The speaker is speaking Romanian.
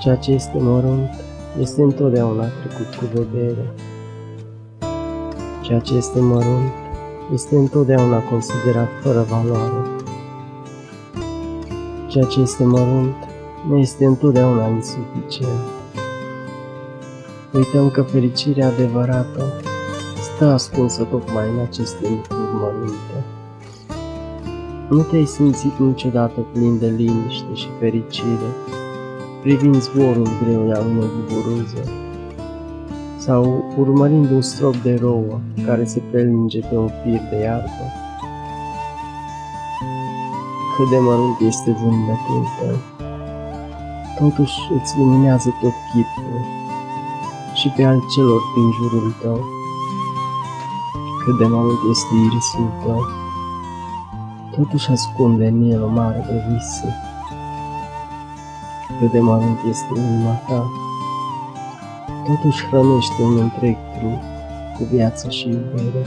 Ceea ce este mărunt este întotdeauna trecut cu vedere. Ceea ce este mărunt este întotdeauna considerat fără valoare. Ceea ce este mărunt ne este întotdeauna insuficient. Uităm că fericirea adevărată stă ascunsă tocmai în aceste lucruri mărunte. Nu te-ai simțit niciodată plin de liniște și fericire, privind zborul greu al unei buburuze, sau urmărind un strop de rouă care se prelinge pe un fir de iarbă. Cât de mărunt este zâmbetul tău, totuși îți luminează tot chipul și pe al celor din jurul tău. Cât de mărunt este irisul tău, totuși ascunde în el o mare de vise. Cât de mărunt este inima ta, totuși hrănește un întreg trup cu viață și iubire.